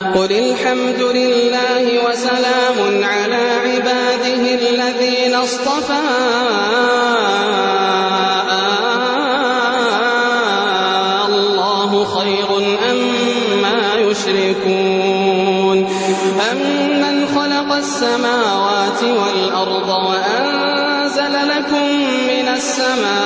قُلِ الْحَمْدُ لِلَّهِ وَسَلَامٌ عَلَىٰ عِبَادِهِ الَّذِينَ اصْطَفَىٰ. آللَّهُ خَيْرٌ أَمَّا يُشْرِكُونَ؟ أَمَّنْ خَلَقَ السَّمَاوَاتِ وَالْأَرْضَ وَأَنزَلَ لَكُم مِّنَ السَّمَاءِ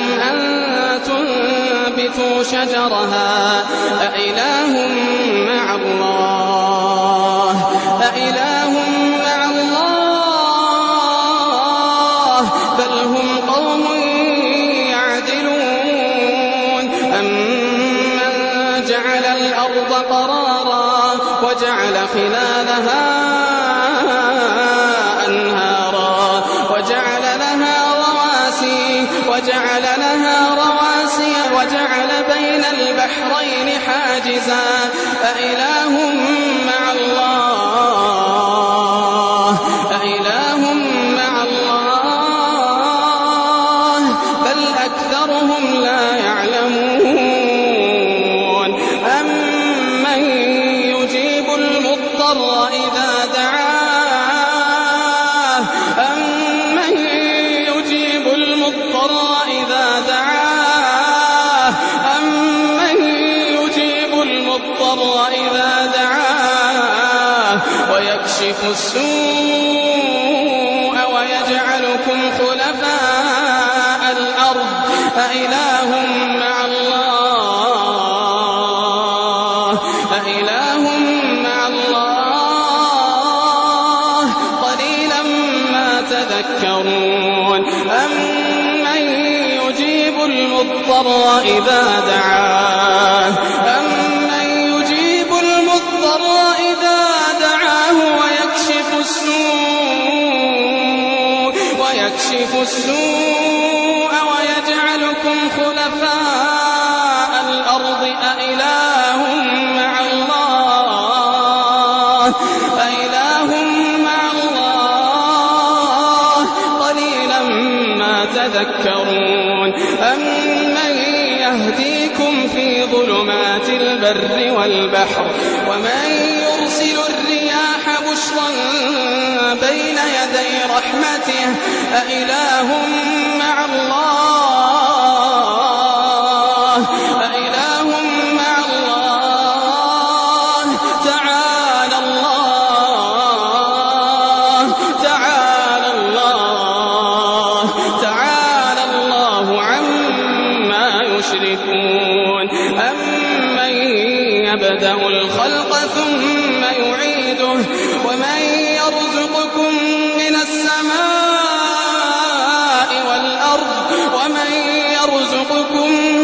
أَن تُنبِتُوا شَجَرَهَا ۗ. أَإِلَٰهٌ مَّعَ اللَّهِ ۚ. بَلْ هُمْ قَوْمٌ يَعْدِلُونَ. أَمَّن جَعَلَ الْأَرْضَ قَرَارًا وَجَعَلَ خِلَالَهَا وَجَعَلَ بَيْنَ الْبَحْرَيْنِ حَاجِزًا ۗ أَإِلَٰهٌ دَعَاهُ وَيَكْشِفُ السُّوءَ وَيَجْعَلُكُمْ خُلَفَاءَ الْأَرْضِ ۗ أَإِلَٰهٌ مَّعَ اللَّهِ ۚ قَلِيلًا مَّا تَذَكَّرُونَ. أَمَّن يُجِيبُ الْمُضْطَرَّ إِذَا دَعَاهُ؟ وَيَكْشِفُ السُّوءَ وَيَجْعَلُكُمْ خُلَفَاءَ الْأَرْضِ ۗ أَإِلَٰهٌ مَّعَ اللَّهِ ۚ قَلِيلًا مَّا تَذَكَّرُونَ. أَمَّن يَهْدِيكُمْ فِي ظُلُمَاتِ الْبَرِّ وَالْبَحْرِ وَمَن يُرْسِلُ بُشْرًا بَيْنَ يَدَيْ رَحْمَتِهِ ۗ أَإِلَٰهٌ مَّعَ اللَّهِ ۚ تَعَالَى اللَّهُ عَمَّا يُشْرِكُونَ أَمَّن يَبْدَأُ الْخَلْقَ ثُمَّ يُعِيدُهُ وَمَن يَرْزُقُكُم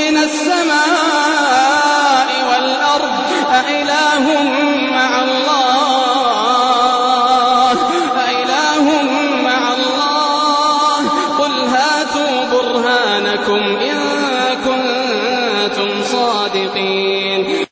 مِّنَ السَّمَاءِ وَالْأَرْضِ ۗ أَإِلَٰهٌ مَّعَ اللَّهِ ۚ. قُلْ هَاتُوا بُرْهَانَكُمْ إِن كُنتُمْ صَادِقِينَ.